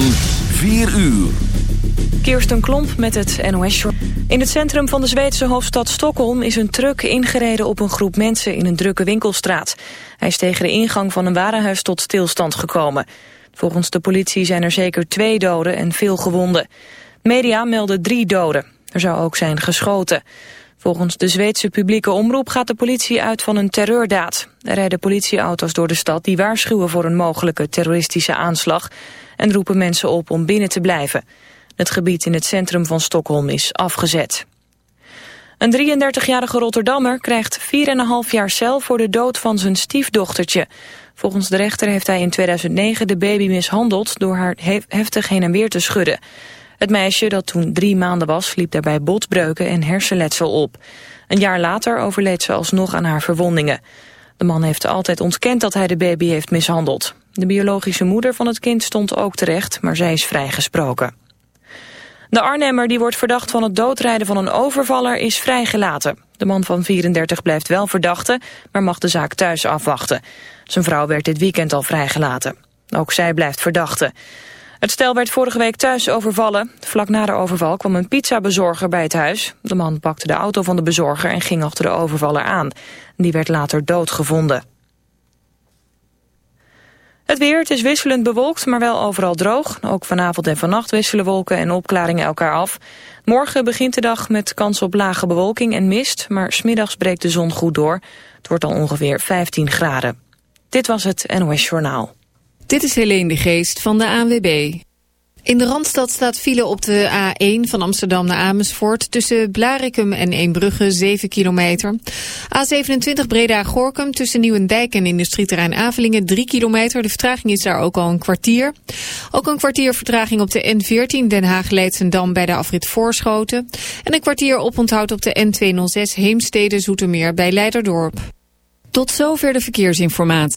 van 4 uur. Kirsten Klomp met het NOS In het centrum van de Zweedse hoofdstad Stockholm is een truck ingereden op een groep mensen in een drukke winkelstraat. Hij is tegen de ingang van een warenhuis tot stilstand gekomen. Volgens de politie zijn er zeker twee doden en veel gewonden. Media melden drie doden. Er zou ook zijn geschoten. Volgens de Zweedse publieke omroep gaat de politie uit van een terreurdaad. Er rijden politieauto's door de stad die waarschuwen voor een mogelijke terroristische aanslag en roepen mensen op om binnen te blijven. Het gebied in het centrum van Stockholm is afgezet. Een 33-jarige Rotterdammer krijgt 4,5 jaar cel voor de dood van zijn stiefdochtertje. Volgens de rechter heeft hij in 2009 de baby mishandeld door haar heftig heen en weer te schudden. Het meisje, dat toen drie maanden was, liep daarbij botbreuken en hersenletsel op. Een jaar later overleed ze alsnog aan haar verwondingen. De man heeft altijd ontkend dat hij de baby heeft mishandeld. De biologische moeder van het kind stond ook terecht, maar zij is vrijgesproken. De Arnhemmer die wordt verdacht van het doodrijden van een overvaller is vrijgelaten. De man van 34 blijft wel verdachte, maar mag de zaak thuis afwachten. Zijn vrouw werd dit weekend al vrijgelaten. Ook zij blijft verdachte. Het stel werd vorige week thuis overvallen. Vlak na de overval kwam een pizzabezorger bij het huis. De man pakte de auto van de bezorger en ging achter de overvaller aan. Die werd later doodgevonden. Het weer, het is wisselend bewolkt, maar wel overal droog. Ook vanavond en vannacht wisselen wolken en opklaringen elkaar af. Morgen begint de dag met kans op lage bewolking en mist... maar smiddags breekt de zon goed door. Het wordt al ongeveer 15 graden. Dit was het NOS Journaal. Dit is Helene de Geest van de ANWB. In de Randstad staat file op de A1 van Amsterdam naar Amersfoort... tussen Blarikum en Eembrugge, 7 kilometer. A27 Breda-Gorkum tussen Nieuwendijk en industrieterrein Avelingen... 3 kilometer, de vertraging is daar ook al een kwartier. Ook een kwartier vertraging op de N14 Den Haag-Leidsendam... bij de afrit Voorschoten. En een kwartier oponthoud op de N206 Heemstede-Zoetermeer bij Leiderdorp. Tot zover de verkeersinformatie.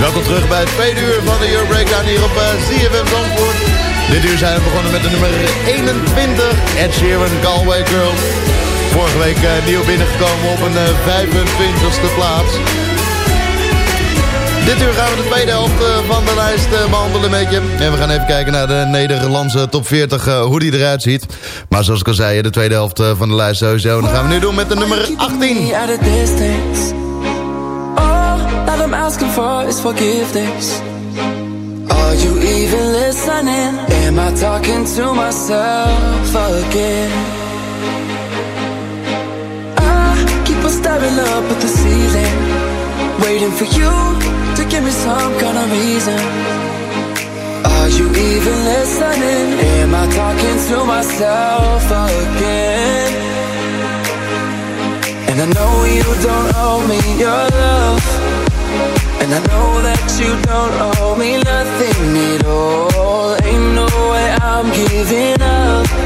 Welkom terug bij het tweede uur van de Euro Breakdown hier op uh, CFM Zandvoort. Dit uur zijn we begonnen met de nummer 21, Ed Sheeran, Galway Girl. Vorige week uh, nieuw binnengekomen op een uh, 25e plaats. Dit uur gaan we de tweede helft uh, van de lijst behandelen een beetje. En we gaan even kijken naar de Nederlandse top 40, uh, hoe die eruit ziet. Maar zoals ik al zei, de tweede helft van de lijst sowieso. En dan gaan we nu doen met de nummer 18. at a distance. All that I'm asking for is forgiveness. Are you even listening? Am I talking to myself? On staring up at the ceiling, waiting for you to give me some kind of reason. Are you even listening? Am I talking to myself again? And I know you don't owe me your love. And I know that you don't owe me nothing at all. Ain't no way I'm giving up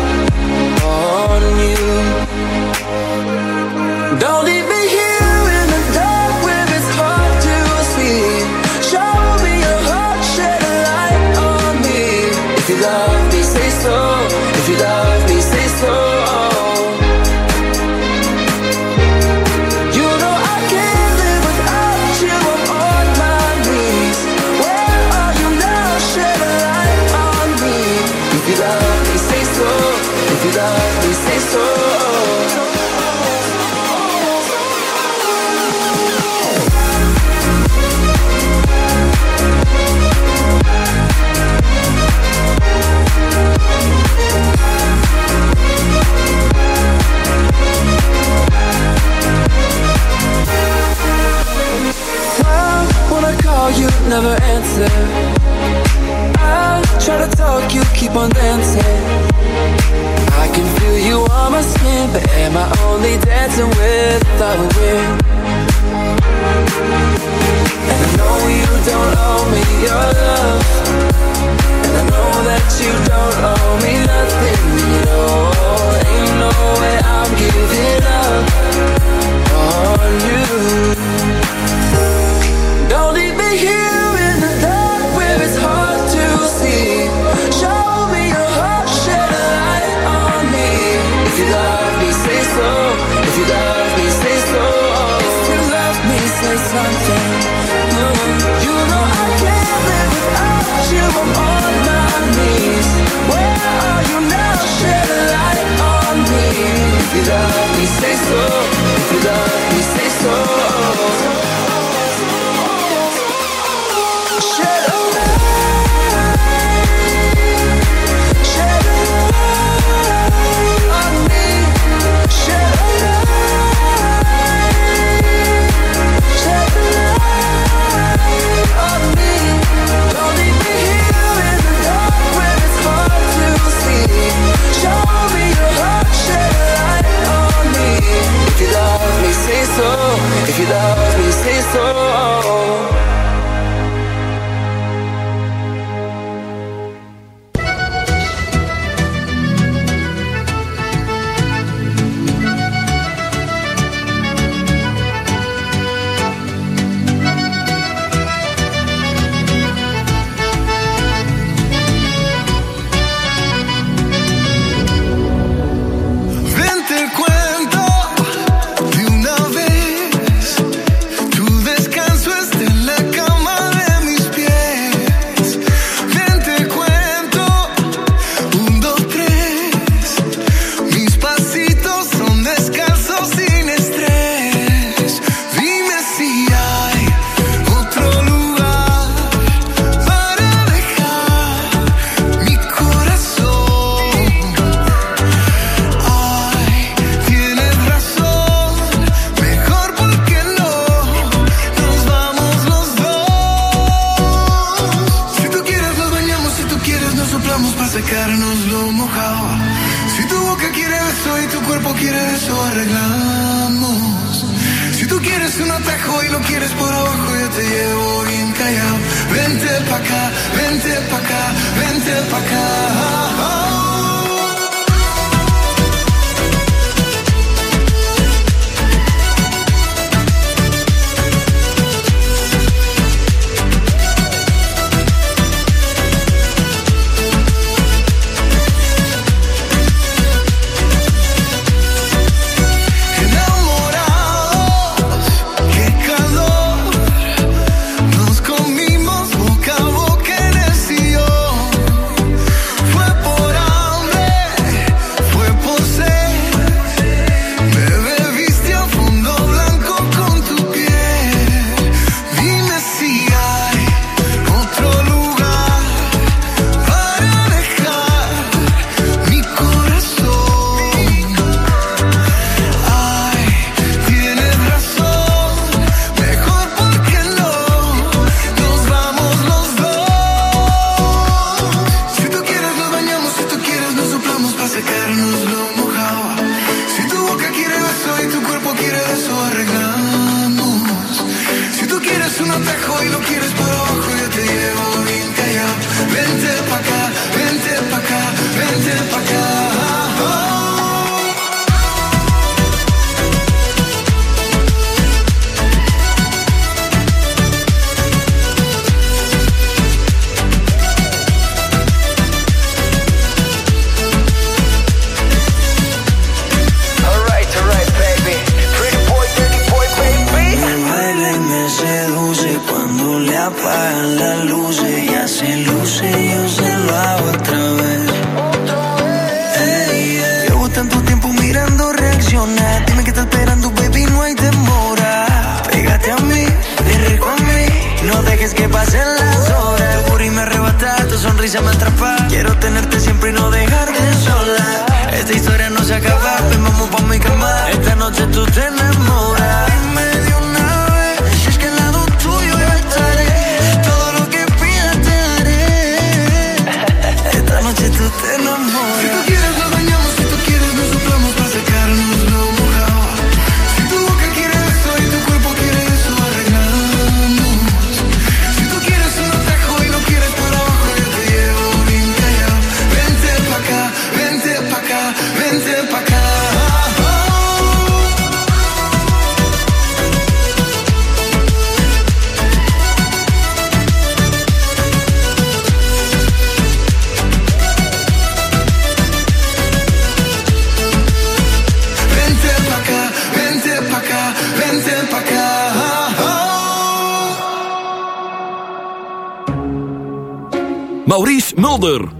helder.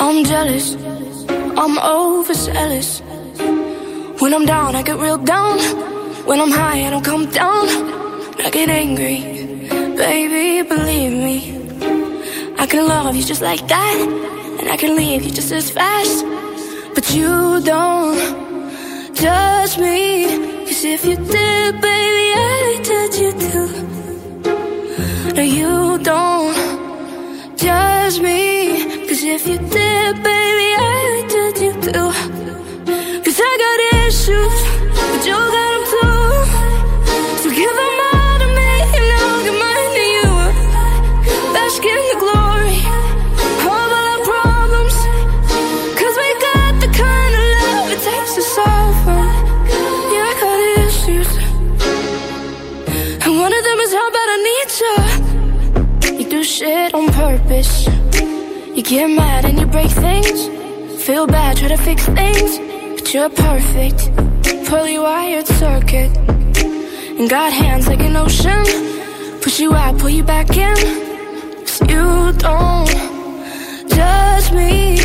I'm jealous. I'm overzealous. When I'm down, I get real down. When I'm high, I don't come down. I get angry. Baby, believe me. I can love you just like that. And I can leave you just as fast. But you don't judge me. Cause if you did, baby, I'd judge you too. No, you don't judge me. Cause if you did, baby, I would judge you too. You get mad and you break things. Feel bad, try to fix things. But you're perfect. Poorly wired circuit. And got hands like an ocean. Push you out, pull you back in. Cause you don't judge me.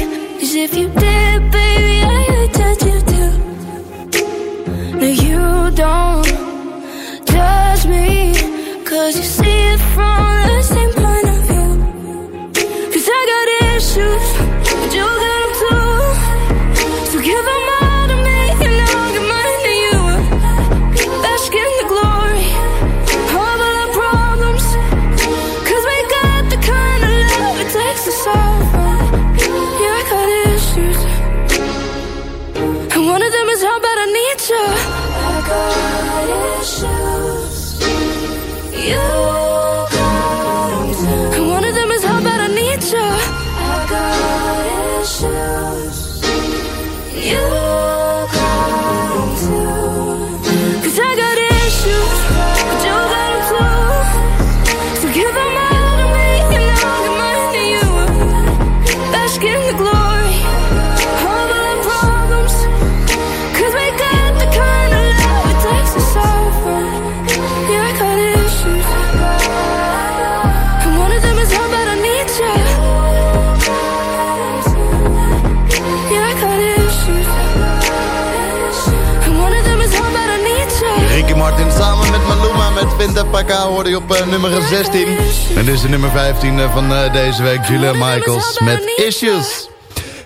Met Issues.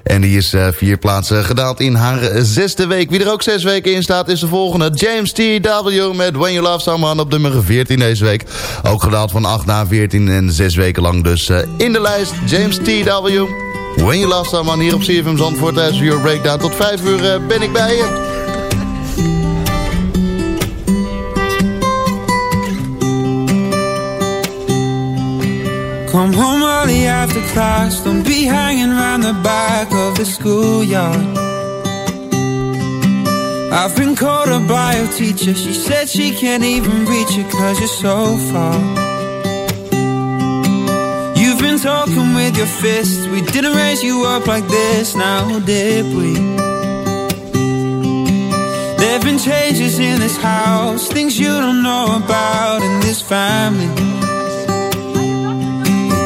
En die is eh, vier plaatsen gedaald in haar eh, zesde week. Wie er ook zes weken in staat is de volgende. James T.W. met When You Love Someone op nummer 14 deze week. Ook gedaald van 8 naar 14 en zes weken lang dus eh, in de lijst. James T.W. When You Love Someone hier op CFM Zandvoort tijdens Your Breakdown. Tot 5 uur ben ik bij je. Come home early after class, don't be hanging around the back of the schoolyard. I've been called by your teacher, she said she can't even reach you cause you're so far. You've been talking with your fists, we didn't raise you up like this, now did we? There've been changes in this house, things you don't know about in this family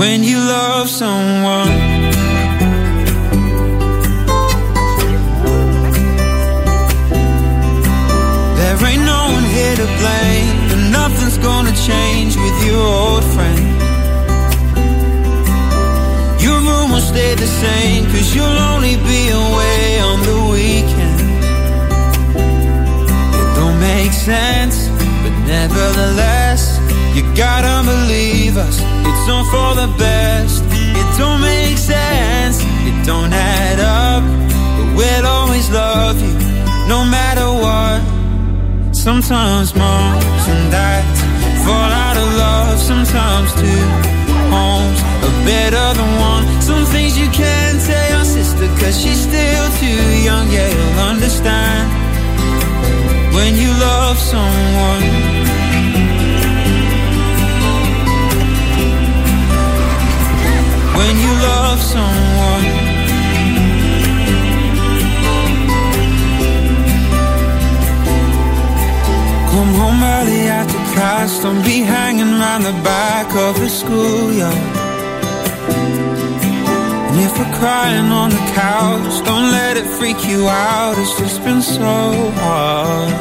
when you love someone. There ain't no one here to blame, and nothing's gonna change with your old friend. Your room will stay the same, cause you'll only be away on the weekend. It don't make sense, but nevertheless, you gotta believe us. It's all for the best. It don't make sense. It don't add up. But we'll always love you, no matter what. Sometimes moms and dads fall out of love. Sometimes two homes are better than one. Some things you can't tell your sister, cause she's the schoolyard. And if we're crying on the couch, don't let it freak you out, it's just been so hard.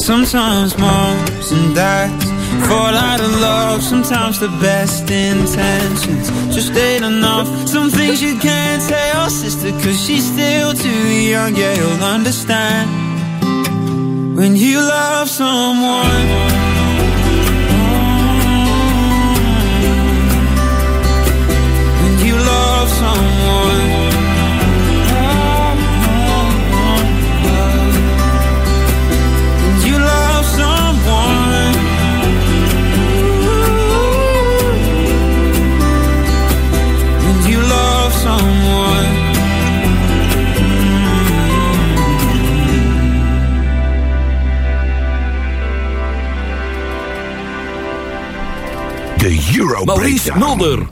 Sometimes moms and dads fall out of love. Sometimes the best intentions just ain't enough. Some things you can't tell sister, cause she's still too young. Yeah, you'll understand when you love someone. Love someone. When you love someone. When you love someone. De Euro Maurice Breakdown. Mulder.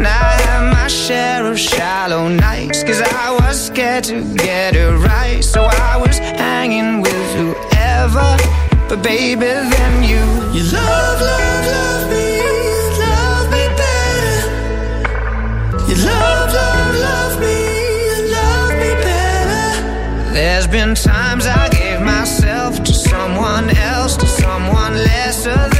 And I had my share of shallow nights, cause I was scared to get it right. So I was hanging with whoever, but baby, then you. You love, love, love me, love me better. You love, love, love me, love me better. There's been times I gave myself to someone else, to someone lesser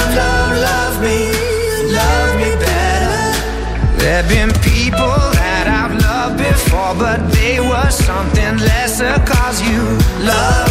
There've been people that I've loved before, but they were something lesser. Cause you love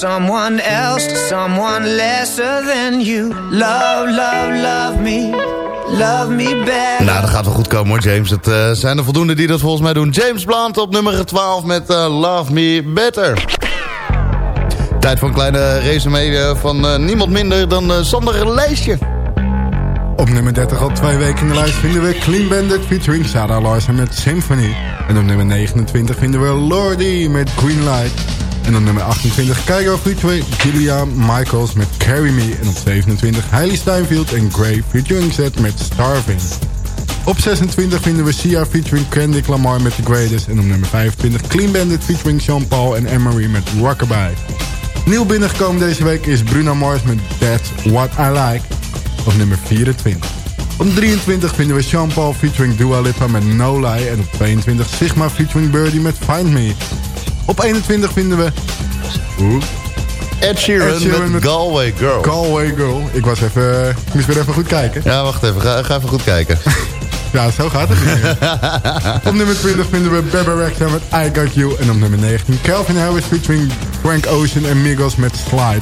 Someone else, to someone lesser than you. Love, love, love me, love me better. Nou, dat gaat wel goed komen hoor, James. Het eh, zijn er voldoende die dat volgens mij doen. James Blunt op nummer 12 met eh, Love Me Better. Tijd voor een kleine resume eh, van eh, niemand minder dan eh, Sander Lijstje. Op nummer 30 al twee weken in de lijst vinden we Clean Bandit featuring Sarah Larsen met Symphony. En op nummer 29 vinden we Lordy met Green Light. En op nummer 28 Kygo featuring Julia Michaels met Carry Me. En op 27 Hailey Steinfeld en Gray featuring Z met Starving. Op 26 vinden we Sia featuring Kendrick Lamar met The Greatest. En op nummer 25 Clean Bandit featuring Sean Paul en Emery met Rockabye. Nieuw binnengekomen deze week is Bruno Mars met That's What I Like op nummer 24. Op 23 vinden we Sean Paul featuring Dua Lipa met No Lie. En op 22 Sigma featuring Birdie met Find Me. Op 21 vinden we... Ed Sheeran, Ed Sheeran met, Galway Girl. Galway Girl. Ik was even... Ik moest weer even goed kijken. ja, wacht even. Ga, ga even goed kijken. Ja, zo gaat het niet op nummer 20 vinden we Bebe Rexha met I Got You. En op nummer 19 Calvin Harris featuring Frank Ocean en Migos met Slide.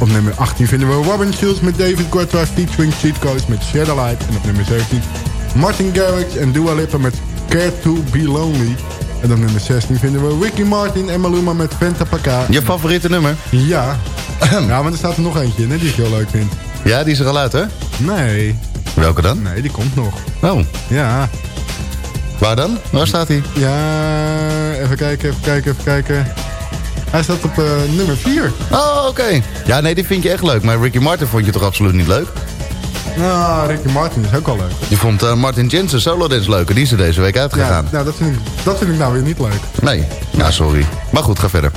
Op nummer 18 vinden we Robin Schulz met David Guetta featuring Cheat Codes met Shadowlight. En op nummer 17 Martin Garrix en Dua Lipa met Care To Be Lonely. En op nummer 16 vinden we Ricky Martin en Maluma met Venta Paka. Je favoriete nummer? Ja. ja, maar er staat er nog eentje in hè, die ik heel leuk vind. Ja, die is er al uit, hè? Nee. Welke dan? Nee, die komt nog. Oh, Ja. waar dan? Waar staat hij? Ja, even kijken, even kijken, even kijken. Hij staat op eh, nummer 4. Oh, oké. Ja, nee, die vind je echt leuk. Maar Ricky Martin vond je toch absoluut niet leuk? Nou, Ricky Martin is ook wel leuk. Je vond eh, Martin Jensen solo dance leuker. Die is er deze week Ja, uitgegaan. nou, dat, vind ik, dat vind ik nou weer niet leuk. Nee, ja, sorry. Maar goed, ga verder.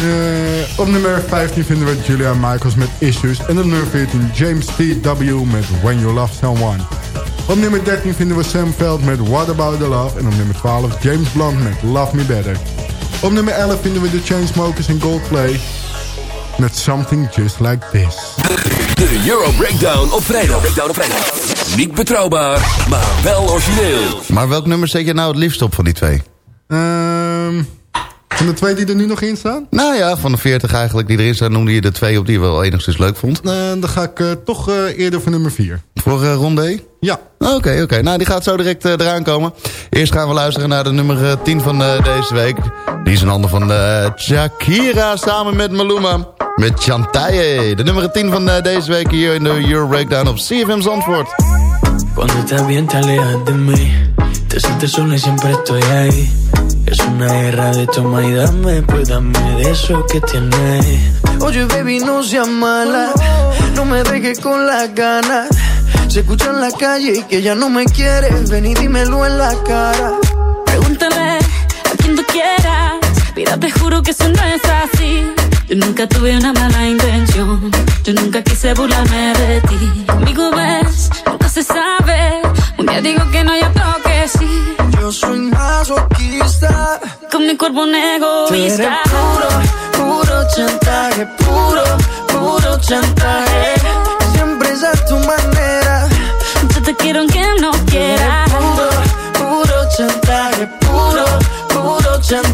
Eh, op nummer 15 vinden we Julia Michaels met Issues. En op nummer 14 James T.W. met When You Love Someone. Op nummer 13 vinden we Sam Veld met What About The Love. En op nummer 12 James Blunt met Love Me Better. Op nummer 11 vinden we The Chainsmokers in Goldplay met Something Just Like This. De Euro Breakdown op vrijdag. Breakdown op vrijdag. Niet betrouwbaar, maar wel origineel. Maar welk nummer zet je nou het liefst op van die twee? Ehm van de twee die er nu nog in staan? Nou ja, van de 40 eigenlijk die erin staan, noemde je de twee op die je wel enigszins leuk vond. Eh, dan ga ik eh, toch eh, eerder voor nummer 4. Voor uh, ronde Ja. Oké, oké. Nou, die gaat zo direct uh, eraan komen. Eerst gaan we luisteren naar de nummer uh, 10 van deze week. Die is een ander van Shakira samen met Maluma. Met Chantaye. De nummer 10 van deze week hier in de Euro Breakdown op CFM Zandvoort. Cuando estás bien te alejas de mí. Te sientes sola y siempre estoy ahí. Es una guerra de toma y dame Pues dame de eso que tienes. Oye baby no seas mala. No me dejes con las ganas Se escucha en la calle y que ya no me quieres. Ven y dímelo en la cara. Pregúntale a quien tú quieras. Mira te juro que eso no es así Yo nunca tuve una mala intención. Yo nunca quise burlarme de ti. Conmigo ves, nunca se sabe. Un día digo que no, y otro que sí. Yo soy masoquista. Con mi cuerpo un egoísta Tú eres puro, puro chantaje Puro, puro chantaje. Siempre es a tu manera. Yo te quiero aunque no quieras. Puro, puro chantaje Puro, puro chantaje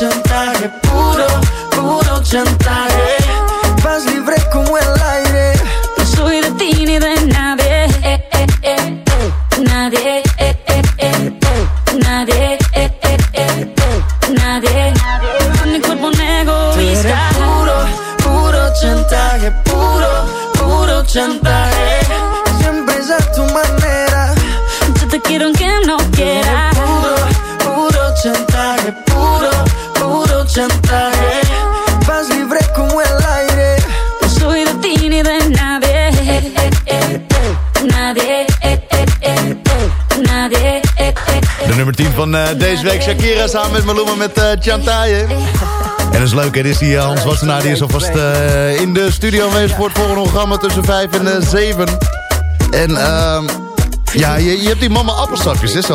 Chantaje. Puro, puro chantaje. Vas libre como el aire. No soy de ti ni de nadie. Eh, eh, eh, nadie. Nadie. Nadie. Con mi cuerpo un egoísta. Puro, puro chantaje. Puro, puro chantaje. Van uh, deze week, Shakira samen met Maluma met uh, Chantaye. En dat is leuk, hè? Dit is die uh, Hans Wassenaar, die is alvast uh, in de studio aanwezig voor het volgende programma tussen 5 en uh, 7. En uh, ja, je, je hebt die mama appelsapjes, hè?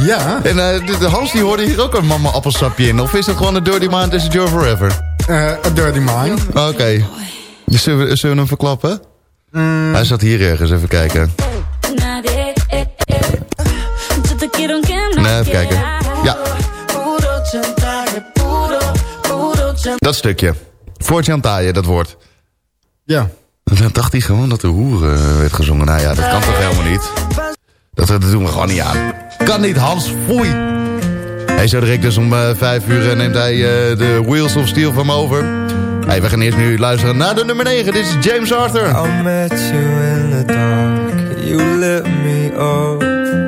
Ja. En de, de Hans die hoorde hier ook een mama appelsapje in. Of is dat gewoon een Dirty Mind is Your Forever? A Dirty Mind. Oké. Okay. Zullen, we, zullen we hem verklappen? Mm. Hij zat hier ergens, even kijken. Even kijken. Ja. Dat stukje. Voor Chantaye, dat woord. Ja. Dan dacht hij gewoon dat de hoer uh, werd gezongen. Nou ja, dat kan toch helemaal niet. Dat, dat doen we gewoon niet aan. Kan niet, Hans. Foei. Hij zo direct dus om uh, vijf uur neemt hij uh, de Wheels of Steel van me over. Hey, we gaan eerst nu luisteren naar de nummer 9. Dit is James Arthur. I met you in the dark. You lit me up.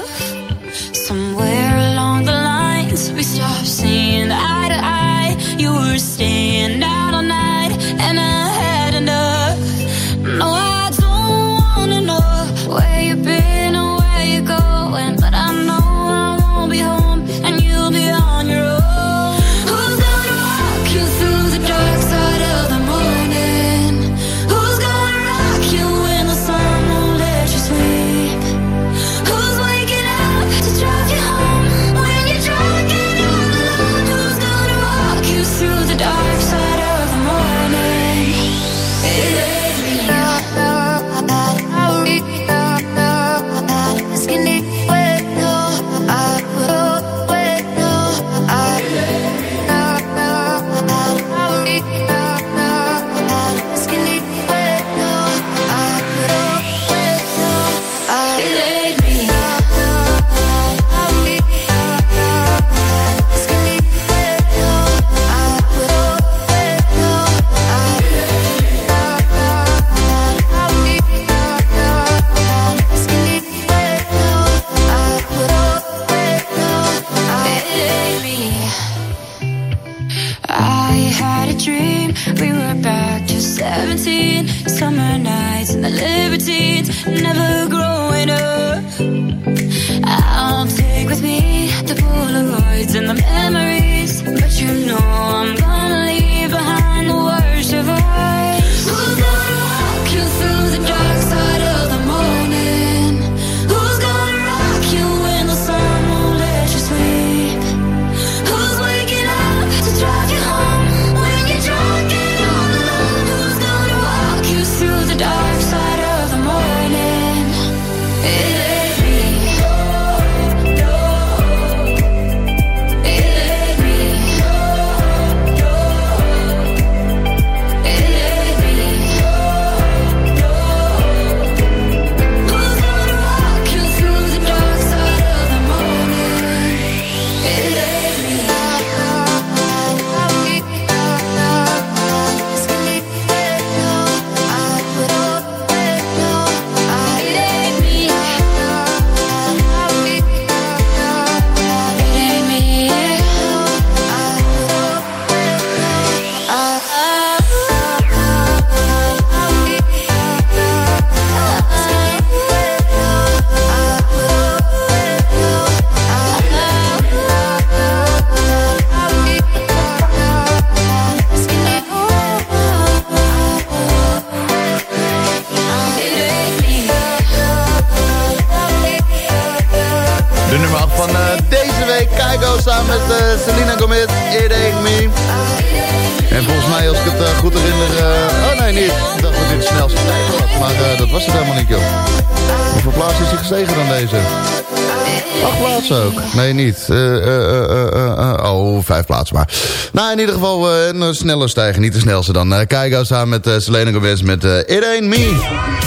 Niet. Eh, eh, eh, oh, vijf plaatsen maar. Nou, in ieder geval een snelle stijger. Niet de snelste dan. Keigo samen met eh, Selena Gomez met It Ain't Me.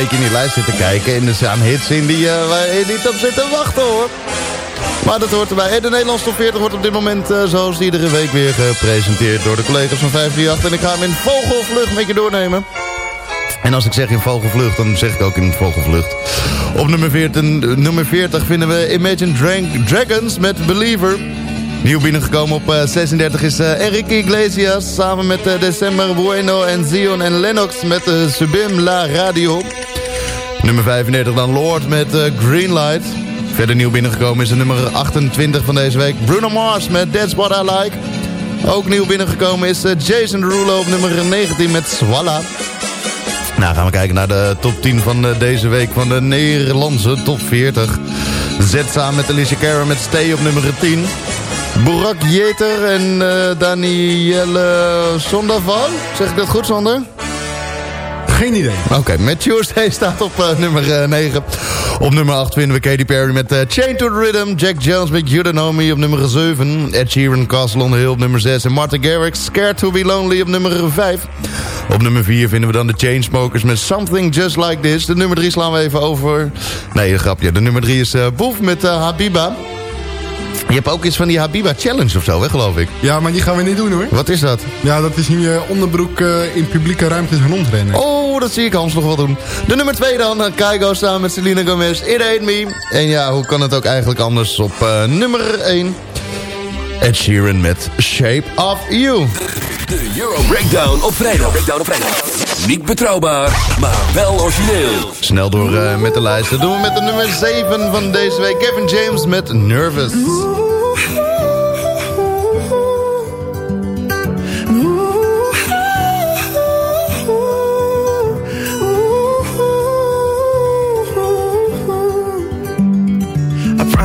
Beetje in die lijst zitten kijken en er staan hits in die, eh, waar je niet op zit te wachten hoor. Maar dat hoort erbij. De Nederlandse top 40 wordt op dit moment eh, zoals iedere week weer gepresenteerd door de collega's van 538. En ik ga hem in vogelvlucht met je doornemen. En als ik zeg in vogelvlucht, dan zeg ik ook in vogelvlucht. Op nummer 40, nummer 40 vinden we Imagine Dra- Dragons met Believer. Nieuw binnengekomen op eh, 36 is eh Enrique Iglesias... samen met December Bueno en Zion en Lennox met uh, Subim La Radio. Nummer 35 dan Lord met eh, Greenlight. Verder nieuw binnengekomen is de nummer 28 van deze week... Bruno Mars met That's What I Like. Ook nieuw binnengekomen is eh, Jason Derulo op nummer 19 met Swalla. Nou, gaan we kijken naar de top 10 van eh, deze week van de Nederlandse top 40. Zet samen met Alicia Cara met Stay op nummer 10. Burak Jeter en Danielle Sondavan. Zeg ik dat goed, Sander? Geen idee. Oké, met Tuesday staat op eh, nummer eh, 9. Op nummer 8 vinden we Katy Perry met eh, Chain to the Rhythm. Jack Jones met You Don't Know op nummer 7. Ed Sheeran, Castle on the Hill op nummer 6. En Martin Garrix, Scared to be Lonely op nummer 5. Op nummer 4 vinden we dan de Chainsmokers met Something Just Like This. De nummer 3 slaan we even over. Nee, een grapje. De nummer 3 is eh Boef met eh, Habiba. Je hebt ook iets van die Habiba Challenge of zo, hè, geloof ik. Ja, maar die gaan we niet doen hoor. Wat is dat? Ja, dat is in je onderbroek eh, in publieke ruimtes rondrennen. Oh, dat zie ik Hans nog wel doen. De nummer 2 dan, eh, Kaigo samen met Selena Gomez, It Ain't Me. En ja, hoe kan het ook eigenlijk anders op eh, nummer 1? Ed Sheeran met Shape of You. De Euro Breakdown op vrijdag. Breakdown op vrijdag. Niet betrouwbaar, maar wel origineel. Snel door eh, met de lijst. Dat doen we met de nummer 7 van deze week. Kevin James met Nervous.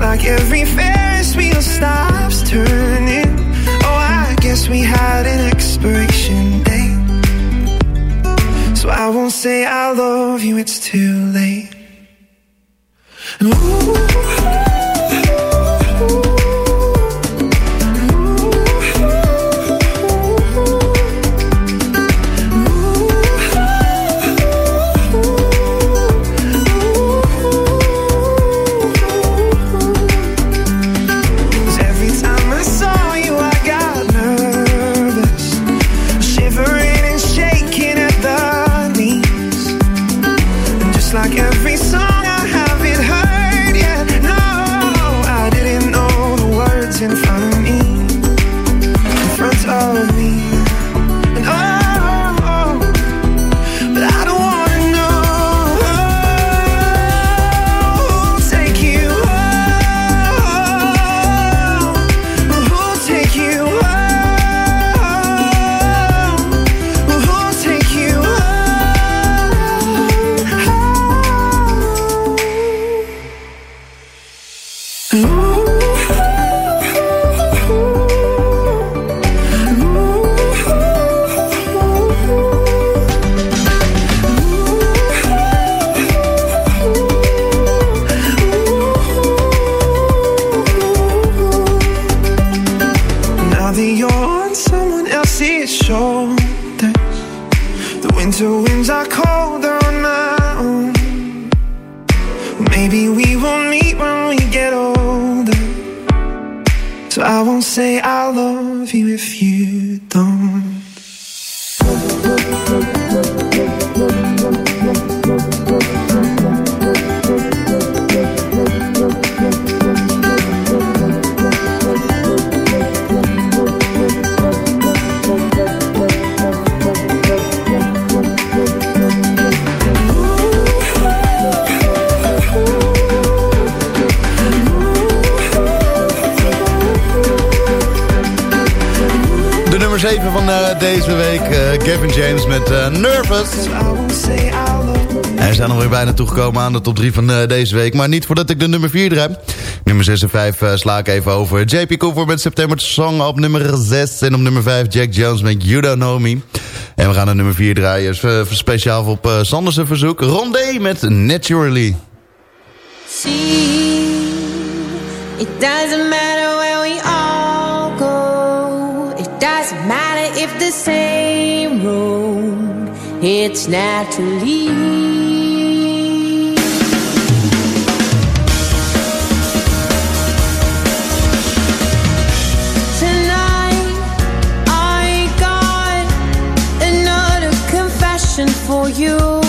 Like every Ferris wheel stops turning, oh, I guess we had an expiration date. So I won't say I love you, it's too late. Cause aan de top 3 van deze week. Maar niet voordat ik de nummer 4 draai. Nummer 6 en 5 sla ik even over. JP Cooper met September Song op nummer 6. En op nummer 5 Jack Jones met You Don't Know Me. En we gaan naar nummer 4 draaien. Speciaal op uh, Sanders' verzoek. Rondé met Naturally. See, it doesn't matter where we all go. It doesn't matter if the same. It's naturally. You.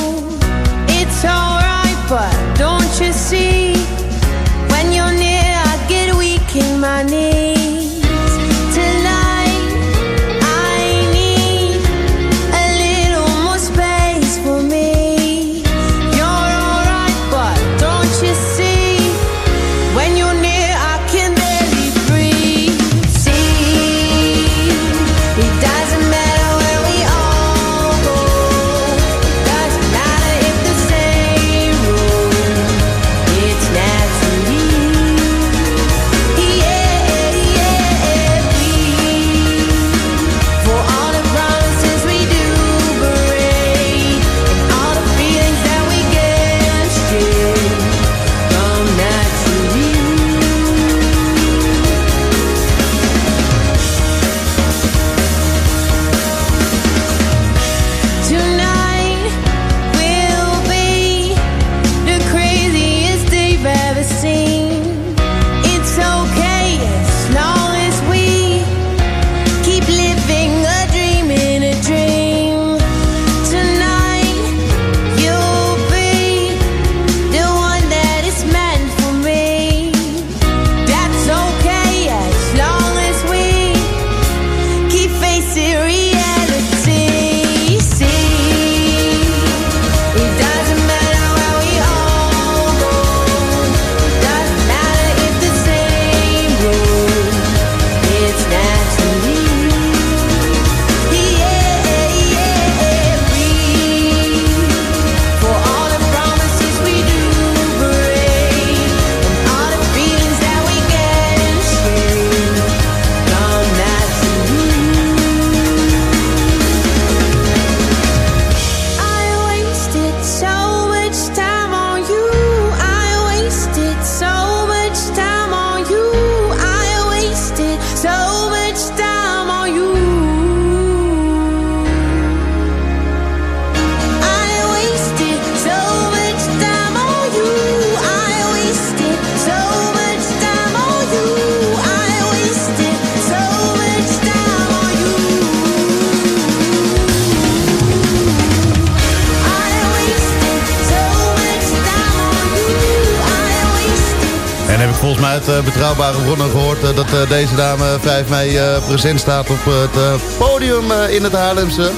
Betrouwbare bronnen gehoord dat deze dame 5 mei present staat op het podium in het Haarlemse.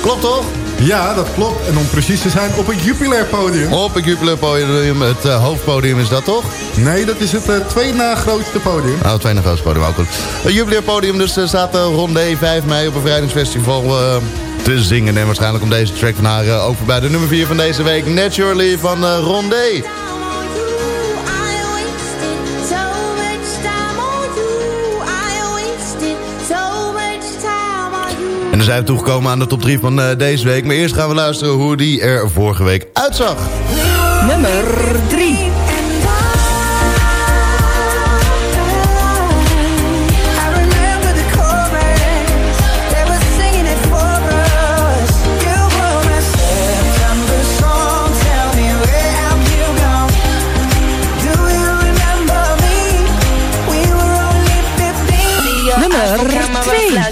Klopt toch? Ja, dat klopt. En om precies te zijn, op het Jupiler podium. Op het Jupiler podium, het hoofdpodium is dat toch? Nee, dat is het uh, twee na grootste podium. Oh, het twee na grootste podium, ook goed. Het Jupiler podium, dus uh, staat rondé 5 mei op een vrijdingsfestival te zingen. En waarschijnlijk om deze track van haar ook voorbij. De nummer 4 van deze week, Naturally van Rondé. Dan zijn we toegekomen aan de top 3 van uh, deze week. Maar eerst gaan we luisteren hoe die er vorige week uitzag. Nummer 3.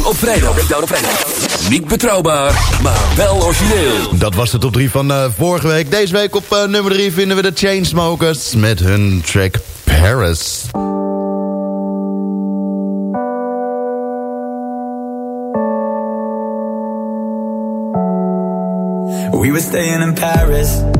Breakdown op vrijdag. Breakdown op vrijdag. Niet betrouwbaar, maar wel origineel. Dat was de top 3 van uh, vorige week. Deze week op uh, nummer 3 vinden we de Chainsmokers met hun track Paris. We were staying in Paris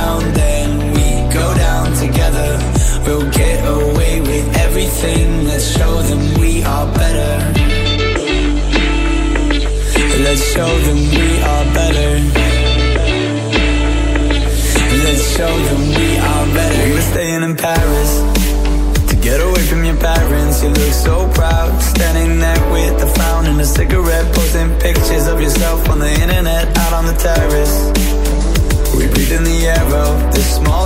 together. We'll get away with everything. Let's show them we are better. Let's show them we are better. Let's show them we are better. We were staying in Paris to get away from your parents. You look so proud, standing there with a and a cigarette, posting pictures of yourself on the internet, out on the terrace. We breathe in the air of this small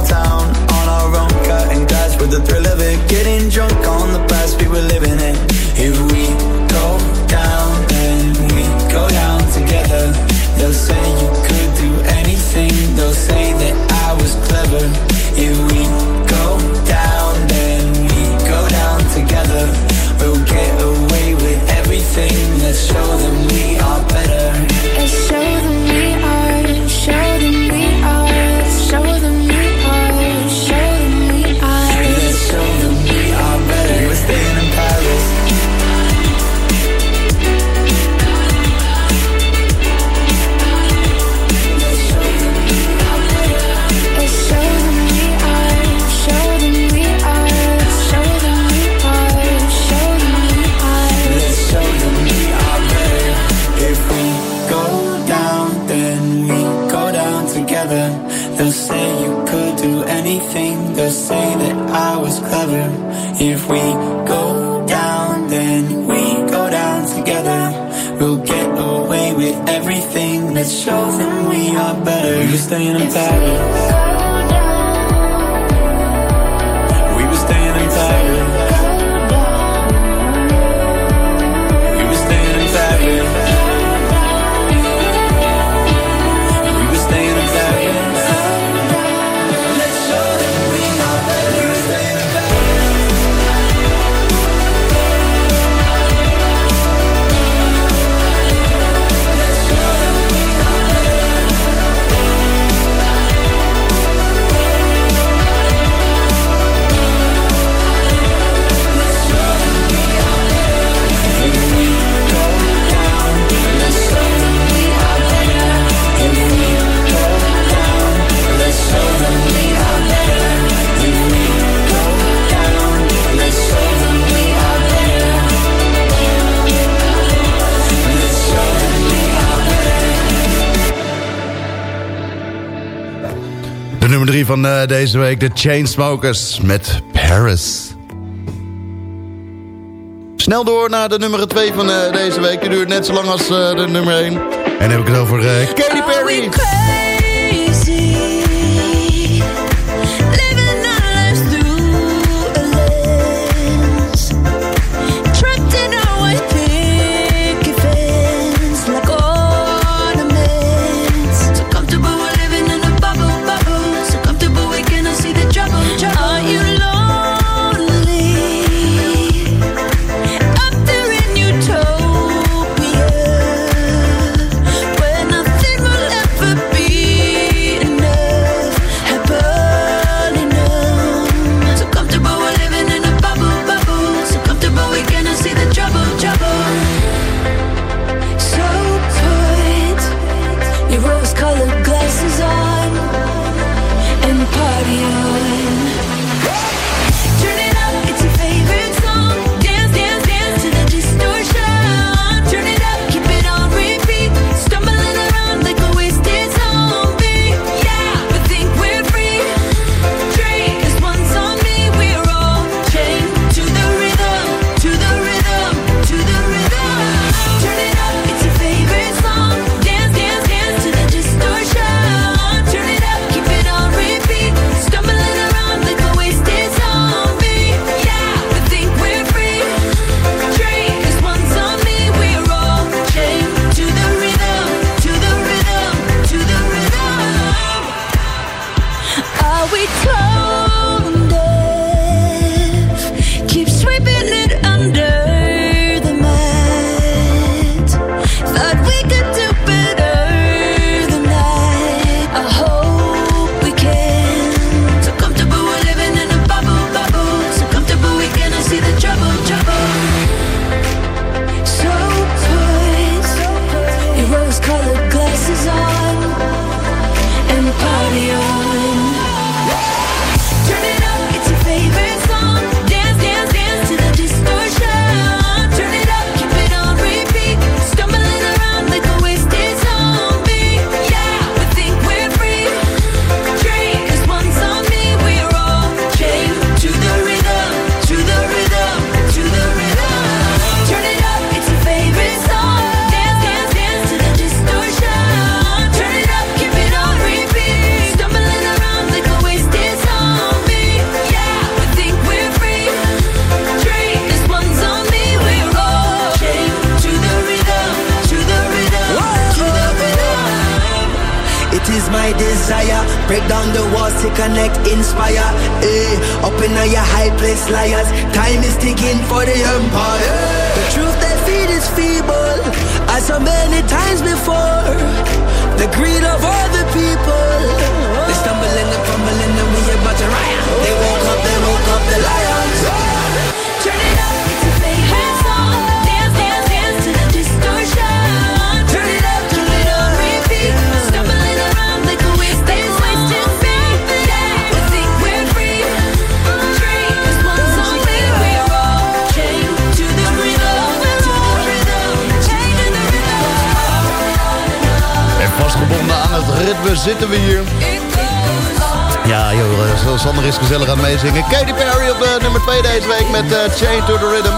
uh, deze week, de Chainsmokers met Paris. Snel door naar de nummer 2 van uh, deze week. Die duurt net zo lang als uh, de nummer 1. En dan heb ik het over Katy Perry. Zitten we hier. Ja, joh, eh, Sander is gezellig aan het meezingen. Katy Perry op de nummer 2 deze week met eh, Chain to the Rhythm.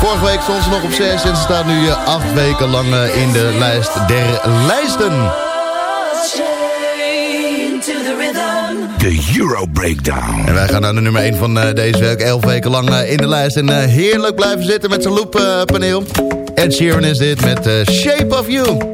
Vorige week stond ze nog op 6 en ze staat nu eh, acht weken lang eh, in de lijst der lijsten. Chained to the rhythm. De Euro Breakdown. En wij gaan naar de nummer 1 van eh, deze week. Elf weken lang eh, in de lijst. En eh, heerlijk blijven zitten met zijn looppaneel. Ed Sheeran is dit met eh, Shape of You.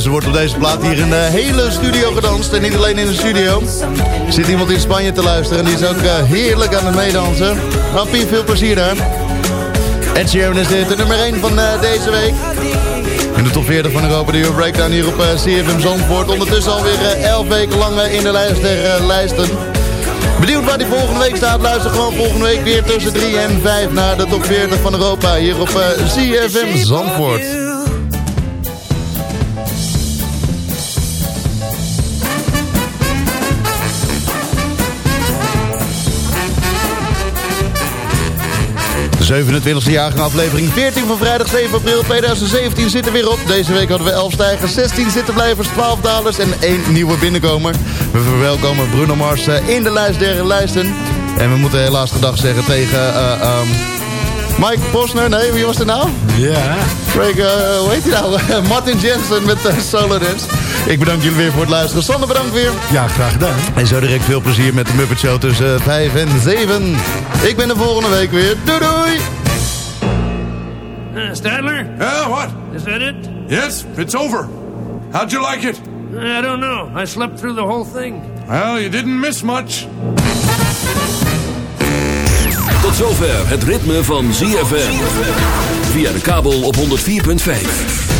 my Ondertussen wordt op deze plaat hier de hele studio gedanst. En niet alleen in de studio. Er zit iemand in Spanje te luisteren en die is ook eh, heerlijk aan het meedansen. Piet, veel plezier daar. Ed Sheeran is dit, de nummer 1 van eh, deze week. In de top 40 van Europa, de Euro Breakdown hier op eh, CFM Zandvoort. Ondertussen alweer eh, 11 weken lang in de lijst der lijsten. Benieuwd waar die volgende week staat? Luister gewoon volgende week weer tussen 3 en 5 naar de top 40 van Europa. Hier op CFM Zandvoort. De 27e jaargang aflevering 14 van vrijdag 7 april 2017 zit er weer op. Deze week hadden we 11 stijgers, 16 zittenblijvers, 12 dalers en 1 nieuwe binnenkomer. We verwelkomen Bruno Mars eh, in de lijst der lijsten. En we moeten helaas gedag zeggen tegen eh, ehm, Mike Posner. Nee, wie was het nou? Ja. Eh, hoe heet hij nou? Martin Jensen met uh, Solo Dance. Ik bedank jullie weer voor het luisteren. Sander, bedankt weer. Ja, graag gedaan. En zo direct veel plezier met de Muppet Show tussen 5 en 7. Ik ben er volgende week weer. Doei doei! Uh, Stadler? Yeah, what? Is that it? Yes, it's over. How'd you like it? I don't know. I slept through the whole thing. Well, you didn't miss much. Tot zover het ritme van ZFM. Via de kabel op 104.5.